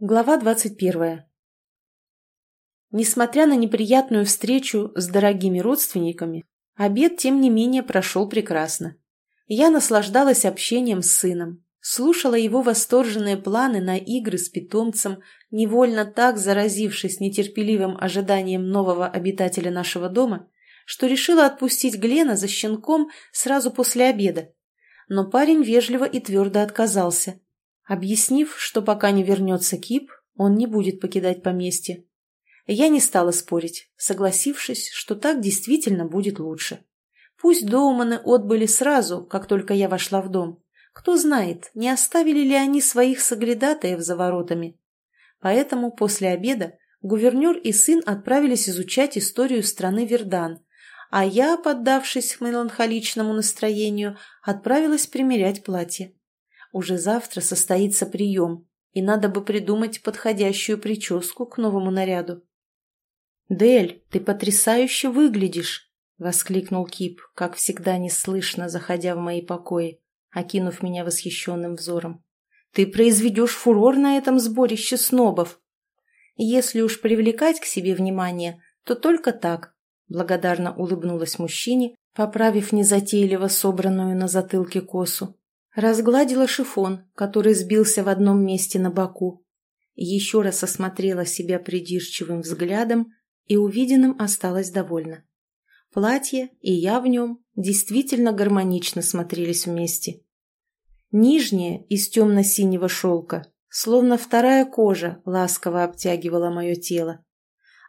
Глава двадцать первая. Несмотря на неприятную встречу с дорогими родственниками, обед, тем не менее, прошел прекрасно. Я наслаждалась общением с сыном, слушала его восторженные планы на игры с питомцем, невольно так заразившись нетерпеливым ожиданием нового обитателя нашего дома, что решила отпустить Глена за щенком сразу после обеда. Но парень вежливо и твердо отказался – объяснив, что пока не вернется Кип, он не будет покидать поместье. Я не стала спорить, согласившись, что так действительно будет лучше. Пусть Доуманы отбыли сразу, как только я вошла в дом. Кто знает, не оставили ли они своих соглядатаев за воротами. Поэтому после обеда гувернер и сын отправились изучать историю страны Вердан, а я, поддавшись меланхоличному настроению, отправилась примерять платье. Уже завтра состоится прием, и надо бы придумать подходящую прическу к новому наряду. «Дель, ты потрясающе выглядишь!» — воскликнул Кип, как всегда неслышно, заходя в мои покои, окинув меня восхищенным взором. «Ты произведешь фурор на этом сборище снобов!» «Если уж привлекать к себе внимание, то только так», — благодарно улыбнулась мужчине, поправив незатейливо собранную на затылке косу. Разгладила шифон, который сбился в одном месте на боку. Еще раз осмотрела себя придирчивым взглядом и увиденным осталась довольна. Платье и я в нем действительно гармонично смотрелись вместе. Нижнее из темно-синего шелка, словно вторая кожа, ласково обтягивала мое тело.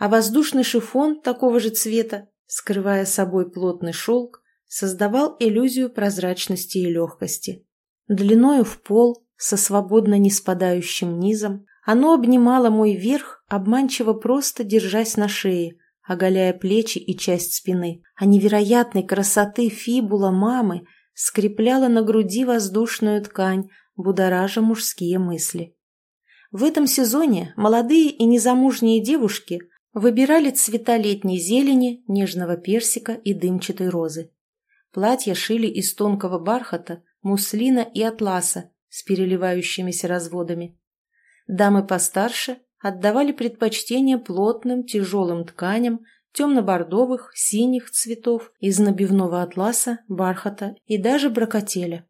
А воздушный шифон такого же цвета, скрывая собой плотный шелк, создавал иллюзию прозрачности и легкости. Длиною в пол, со свободно не спадающим низом, оно обнимало мой верх, обманчиво просто держась на шее, оголяя плечи и часть спины, а невероятной красоты фибула мамы скрепляла на груди воздушную ткань, будоража мужские мысли. В этом сезоне молодые и незамужние девушки выбирали цвета летней зелени, нежного персика и дымчатой розы. Платья шили из тонкого бархата, муслина и атласа с переливающимися разводами. Дамы постарше отдавали предпочтение плотным тяжелым тканям темно-бордовых, синих цветов из набивного атласа, бархата и даже бракотеля.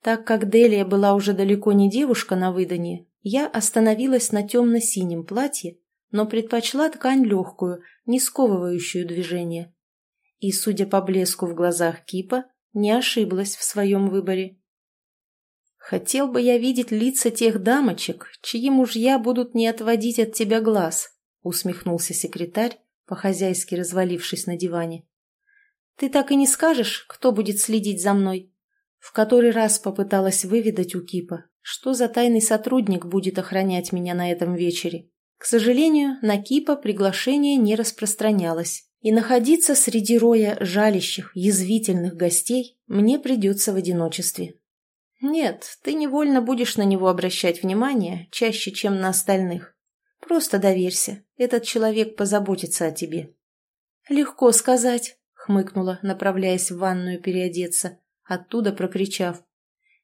Так как Делия была уже далеко не девушка на выданье, я остановилась на темно-синем платье, но предпочла ткань легкую, не сковывающую движение. И, судя по блеску в глазах Кипа, не ошиблась в своем выборе. «Хотел бы я видеть лица тех дамочек, чьи мужья будут не отводить от тебя глаз», усмехнулся секретарь, по-хозяйски развалившись на диване. «Ты так и не скажешь, кто будет следить за мной?» В который раз попыталась выведать у Кипа, что за тайный сотрудник будет охранять меня на этом вечере. К сожалению, на Кипа приглашение не распространялось и находиться среди роя жалящих, язвительных гостей мне придется в одиночестве. Нет, ты невольно будешь на него обращать внимание чаще, чем на остальных. Просто доверься, этот человек позаботится о тебе. Легко сказать, хмыкнула, направляясь в ванную переодеться, оттуда прокричав.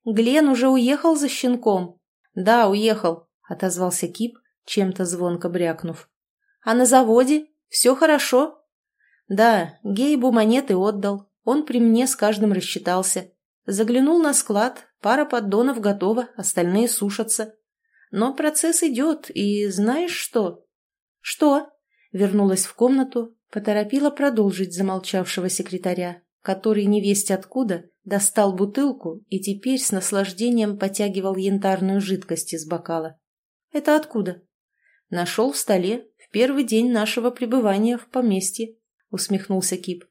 Глен уже уехал за щенком? Да, уехал, отозвался Кип, чем-то звонко брякнув. А на заводе? Все хорошо? Да, Гейбу монеты отдал. Он при мне с каждым рассчитался. Заглянул на склад, пара поддонов готова, остальные сушатся. Но процесс идет, и знаешь что? Что? Вернулась в комнату, поторопила продолжить замолчавшего секретаря, который невесть откуда достал бутылку и теперь с наслаждением потягивал янтарную жидкость из бокала. Это откуда? Нашел в столе в первый день нашего пребывания в поместье. — усмехнулся Кип.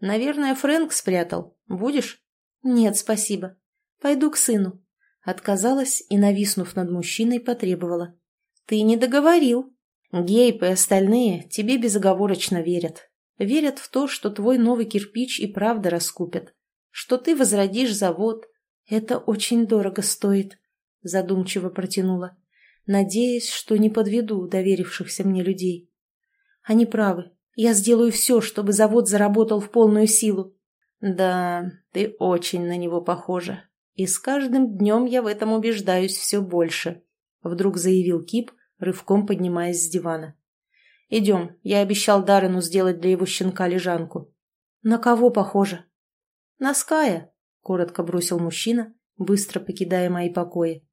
«Наверное, Фрэнк спрятал. Будешь?» «Нет, спасибо. Пойду к сыну». Отказалась и, нависнув над мужчиной, потребовала. «Ты не договорил. Гейб и остальные тебе безоговорочно верят. Верят в то, что твой новый кирпич и правда раскупят. Что ты возродишь завод. Это очень дорого стоит», — задумчиво протянула, надеясь, что не подведу доверившихся мне людей. «Они правы. Я сделаю все, чтобы завод заработал в полную силу. Да, ты очень на него похожа. И с каждым днем я в этом убеждаюсь все больше. — вдруг заявил Кип, рывком поднимаясь с дивана. «Идем, я обещал Даррену сделать для его щенка лежанку». «На кого похоже?» «На Ская», — коротко бросил мужчина, быстро покидая мои покои.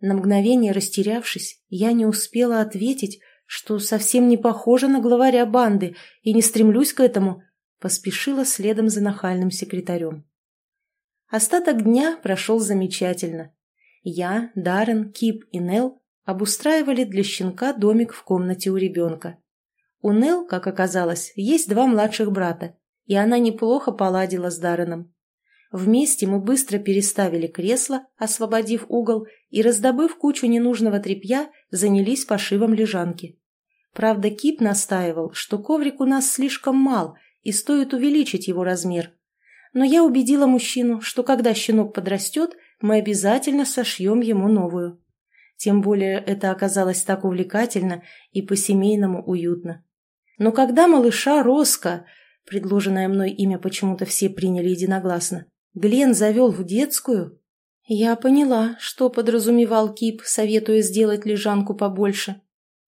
На мгновение растерявшись, я не успела ответить, что совсем не похожа на главаря банды и не стремлюсь к этому, поспешила следом за нахальным секретарем. Остаток дня прошел замечательно. Я, Даррен, Кип и Нел обустраивали для щенка домик в комнате у ребенка. У Нел, как оказалось, есть два младших брата, и она неплохо поладила с Дарреном. Вместе мы быстро переставили кресло, освободив угол, и, раздобыв кучу ненужного тряпья, занялись пошивом лежанки. Правда, Кип настаивал, что коврик у нас слишком мал, и стоит увеличить его размер. Но я убедила мужчину, что когда щенок подрастет, мы обязательно сошьем ему новую. Тем более это оказалось так увлекательно и по-семейному уютно. Но когда малыша Роско, предложенное мной имя почему-то все приняли единогласно, Глен завел в детскую? Я поняла, что подразумевал Кип, советуя сделать лежанку побольше.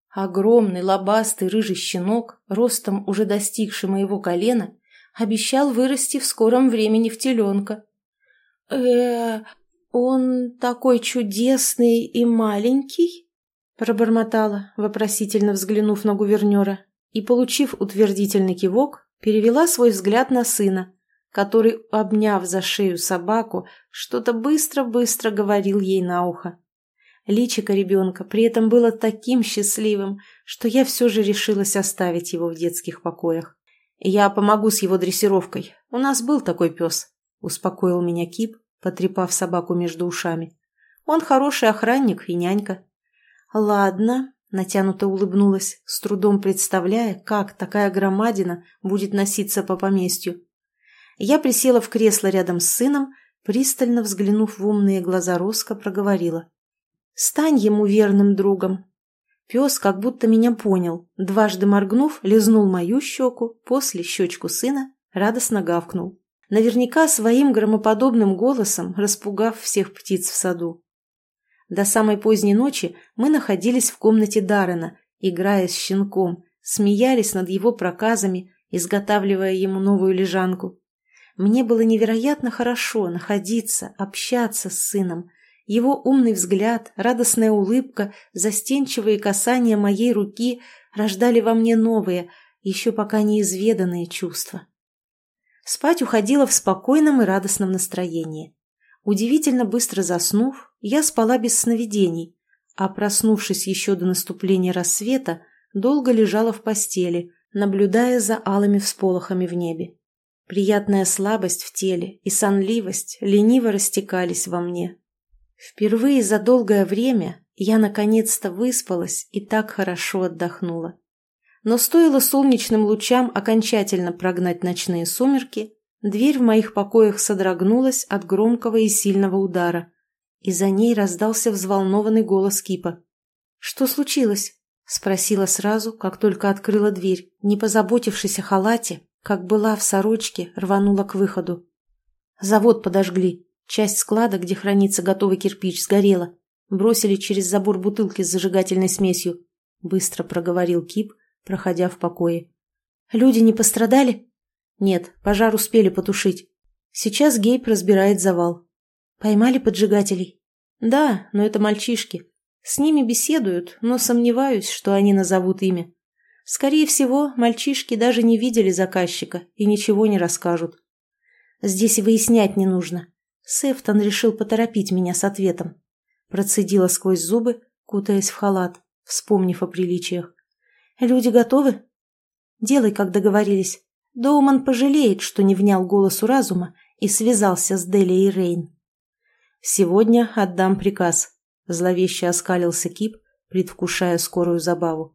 Огромный лобастый рыжий щенок, ростом уже достигший моего колена, обещал вырасти в скором времени в теленка. э он такой чудесный и маленький?» пробормотала, вопросительно взглянув на гувернера, и, получив утвердительный кивок, перевела свой взгляд на сына, который, обняв за шею собаку, что-то быстро-быстро говорил ей на ухо. Личико ребенка при этом было таким счастливым, что я все же решилась оставить его в детских покоях. «Я помогу с его дрессировкой. У нас был такой пес», — успокоил меня Кип, потрепав собаку между ушами. «Он хороший охранник и нянька». «Ладно», — натянуто улыбнулась, с трудом представляя, как такая громадина будет носиться по поместью. Я присела в кресло рядом с сыном, пристально взглянув в умные глаза Роско, проговорила. «Стань ему верным другом». Пес как будто меня понял, дважды моргнув, лизнул мою щеку, после щечку сына, радостно гавкнул. Наверняка своим громоподобным голосом распугав всех птиц в саду. До самой поздней ночи мы находились в комнате Даррена, играя с щенком, смеялись над его проказами, изготавливая ему новую лежанку. Мне было невероятно хорошо находиться, общаться с сыном. Его умный взгляд, радостная улыбка, застенчивые касания моей руки рождали во мне новые, еще пока неизведанные чувства. Спать уходила в спокойном и радостном настроении. Удивительно быстро заснув, я спала без сновидений, а проснувшись еще до наступления рассвета, долго лежала в постели, наблюдая за алыми всполохами в небе. Приятная слабость в теле и сонливость лениво растекались во мне. Впервые за долгое время я наконец-то выспалась и так хорошо отдохнула. Но стоило солнечным лучам окончательно прогнать ночные сумерки, дверь в моих покоях содрогнулась от громкого и сильного удара, и за ней раздался взволнованный голос Кипа. «Что случилось?» — спросила сразу, как только открыла дверь, не позаботившись о халате, как была в сорочке, рванула к выходу. Завод подожгли. Часть склада, где хранится готовый кирпич, сгорела. Бросили через забор бутылки с зажигательной смесью. Быстро проговорил Кип, проходя в покое. «Люди не пострадали?» «Нет, пожар успели потушить. Сейчас Гейб разбирает завал. Поймали поджигателей?» «Да, но это мальчишки. С ними беседуют, но сомневаюсь, что они назовут имя. Скорее всего, мальчишки даже не видели заказчика и ничего не расскажут. Здесь выяснять не нужно. Сефтон решил поторопить меня с ответом. Процедила сквозь зубы, кутаясь в халат, вспомнив о приличиях. «Люди готовы?» «Делай, как договорились. Доуман пожалеет, что не внял голосу разума и связался с Дели и Рейн». «Сегодня отдам приказ», — зловеще оскалился Кип, предвкушая скорую забаву.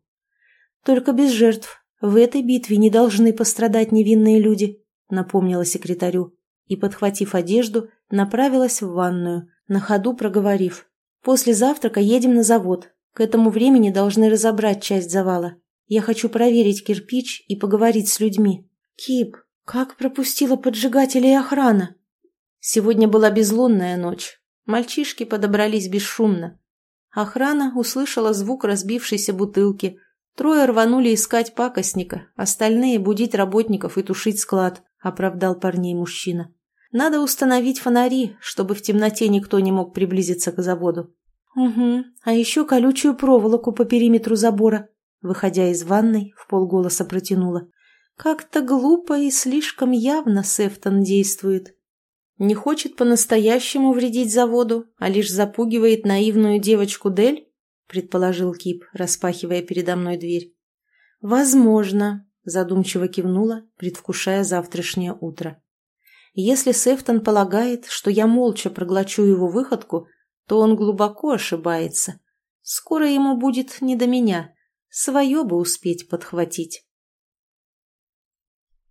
«Только без жертв. В этой битве не должны пострадать невинные люди», — напомнила секретарю и, подхватив одежду, направилась в ванную, на ходу проговорив. «После завтрака едем на завод. К этому времени должны разобрать часть завала. Я хочу проверить кирпич и поговорить с людьми». «Кип, как пропустила поджигателей охрана?» Сегодня была безлунная ночь. Мальчишки подобрались бесшумно. Охрана услышала звук разбившейся бутылки. Трое рванули искать пакостника, остальные будить работников и тушить склад, оправдал парней мужчина. Надо установить фонари, чтобы в темноте никто не мог приблизиться к заводу. Угу, а еще колючую проволоку по периметру забора. Выходя из ванной, в полголоса протянула. Как-то глупо и слишком явно Сефтон действует. Не хочет по-настоящему вредить заводу, а лишь запугивает наивную девочку Дель? Предположил Кип, распахивая передо мной дверь. «Возможно», – задумчиво кивнула, предвкушая завтрашнее утро. Если Сефтон полагает, что я молча проглочу его выходку, то он глубоко ошибается. Скоро ему будет не до меня, свое бы успеть подхватить.